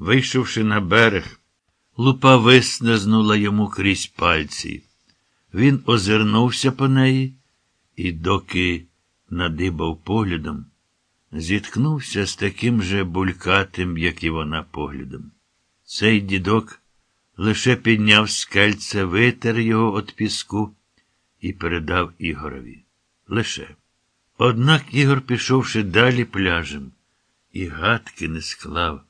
Вийшовши на берег, лупа висназнула йому крізь пальці. Він озирнувся по неї і, доки надибав поглядом, зіткнувся з таким же булькатим, як і вона, поглядом. Цей дідок лише підняв скельце, витер його від піску і передав Ігорові. Лише. Однак Ігор, пішовши далі пляжем, і гадки не склав,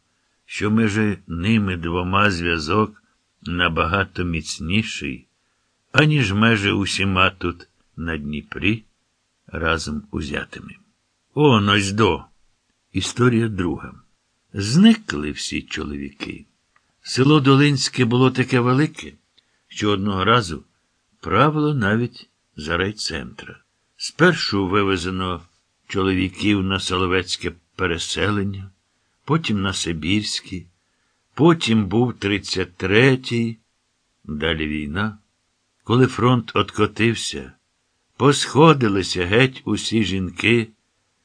що між ними двома зв'язок набагато міцніший, аніж межі усіма тут на Дніпрі разом узятими. Он ось до. Історія друга. Зникли всі чоловіки. Село Долинське було таке велике, що одного разу правило навіть за райцентра. Спершу вивезено чоловіків на Соловецьке переселення, потім на Сибірське, потім був 33-й, далі війна. Коли фронт откотився, посходилися геть усі жінки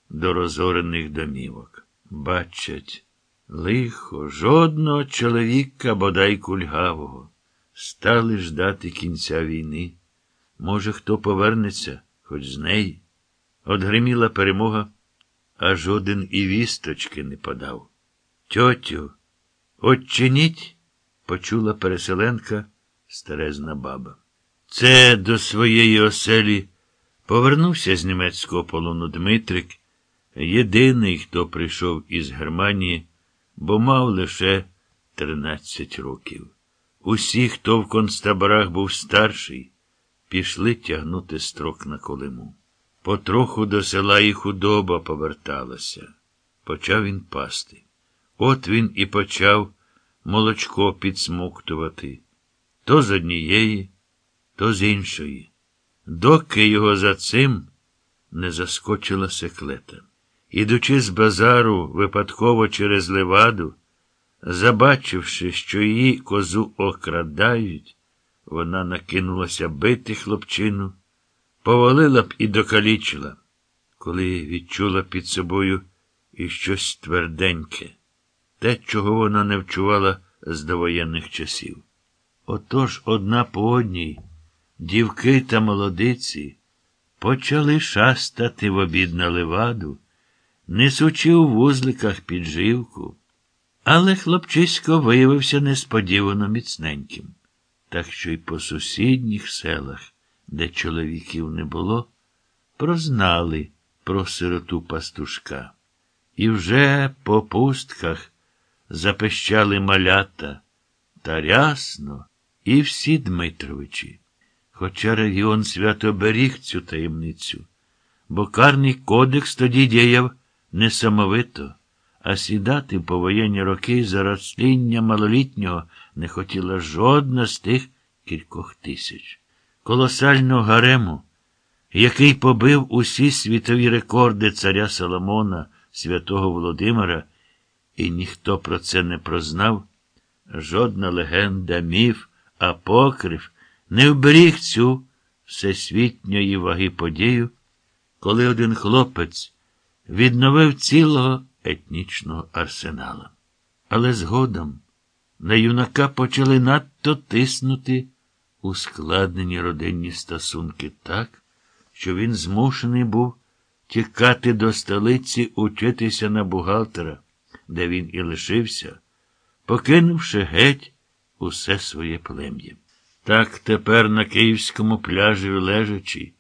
до розорених домівок. Бачать, лихо, жодного чоловіка, бодай кульгавого. Стали ждати кінця війни. Може, хто повернеться, хоч з неї. Отгриміла перемога, а жоден і вісточки не подав. Тьотю, отчиніть, почула переселенка старезна баба. Це до своєї оселі повернувся з німецького полону Дмитрик, єдиний, хто прийшов із Германії, бо мав лише тринадцять років. Усі, хто в концтаборах був старший, пішли тягнути строк на колиму. Потроху до села і худоба поверталася. Почав він пасти. От він і почав молочко підсмоктувати. То з однієї, то з іншої, доки його за цим не заскочила секлета. Ідучи з базару випадково через леваду, забачивши, що її козу окрадають, вона накинулася бити хлопчину, повалила б і докалічила, коли відчула під собою і щось тверденьке, те, чого вона не вчувала з довоєнних часів. Отож одна по одній дівки та молодиці почали шастати в обід на леваду, несучи у вузликах підживку, але хлопчисько виявився несподівано міцненьким, так що й по сусідніх селах, де чоловіків не було, прознали про сироту пастушка. І вже по пустках запищали малята та рясно і всі Дмитровичі. Хоча регіон свято беріг цю таємницю, бо карний кодекс тоді діяв несамовито, а сідати в повоєнні роки за розсління малолітнього не хотіла жодна з тих кількох тисяч. Колосального гарему, який побив усі світові рекорди царя Соломона, святого Володимира, і ніхто про це не прознав, жодна легенда, міф, апокриф не вберіг цю всесвітньої ваги подію, коли один хлопець відновив цілого етнічного арсенала. Але згодом на юнака почали надто тиснути ускладнені родинні стосунки так, що він змушений був тікати до столиці учитися на бухгалтера, де він і лишився, покинувши геть усе своє плем'я. Так тепер на київському пляжі лежачи,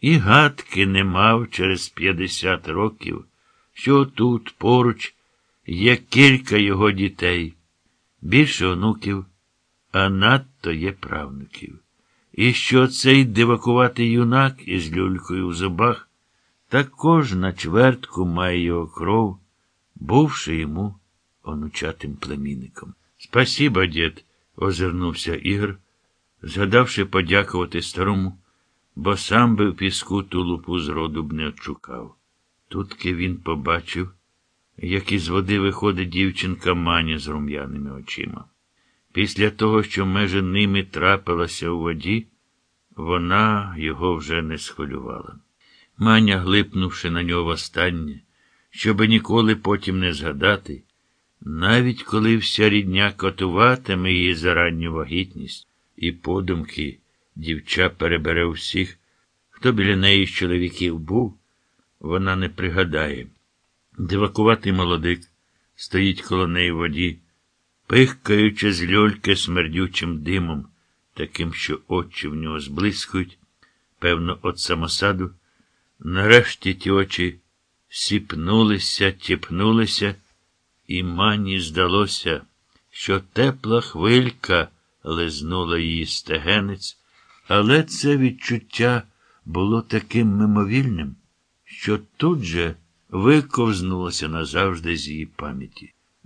і гадки не мав через п'ятдесят років, що тут поруч є кілька його дітей, більше онуків, а надто є правнуків. І що цей дивакуватий юнак із люлькою в зубах також на чвертку має його кров, бувши йому онучатим племінником. Спасіба, дід, озирнувся Ігор згадавши подякувати старому, бо сам би в піску ту лупу зроду б не очукав. Тутки він побачив, як із води виходить дівчинка Маня з рум'яними очима. Після того, що межі ними трапилася у воді, вона його вже не схвилювала. Маня, глипнувши на нього останнє, щоби ніколи потім не згадати, Навіть коли вся рідня котуватиме її за ранню вагітність, і подумки дівча перебере всіх, хто біля неї з чоловіків був, вона не пригадає. Дивакуватий молодик стоїть коло неї в воді, пихкаючи з льольки смердючим димом, таким, що очі в нього зблискують, певно, от самосаду. Нарешті ті очі сіпнулися, тіпнулися, і мані здалося, що тепла хвилька лизнула її стегенець, але це відчуття було таким мимовільним, що тут же виковзнулося назавжди з її пам'яті.